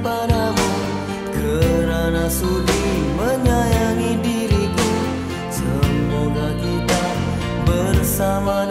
padamu kerana sudi menyayangi diriku. Semoga kita bersama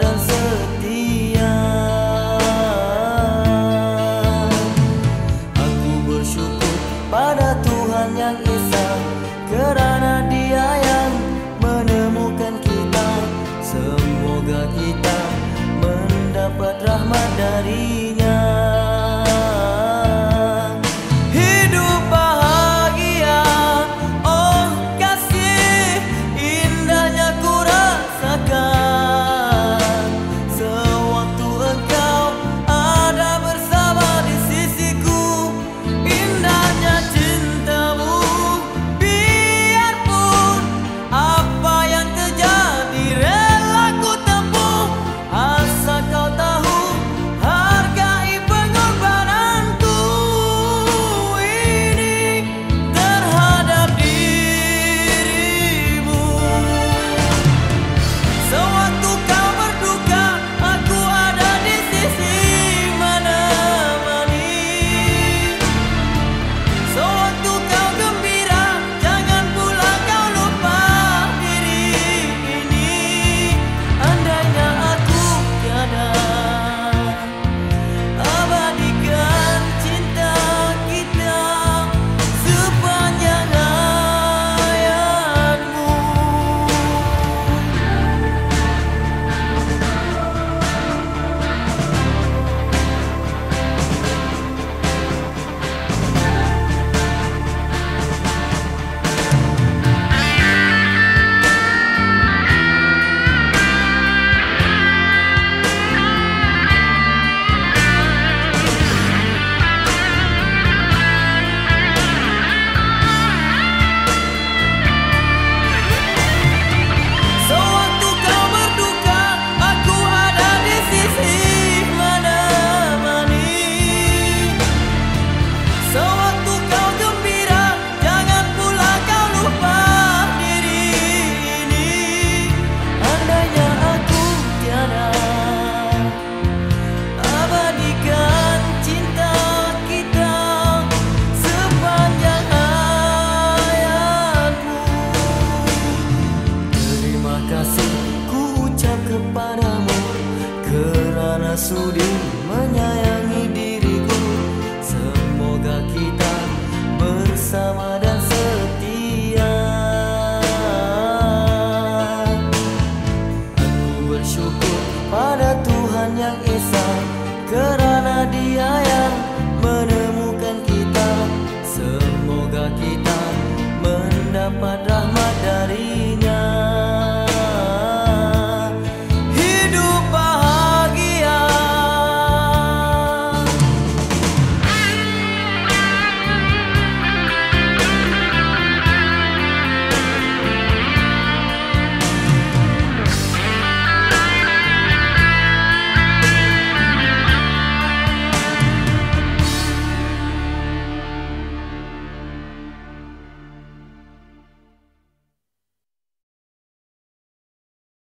sudah menyayang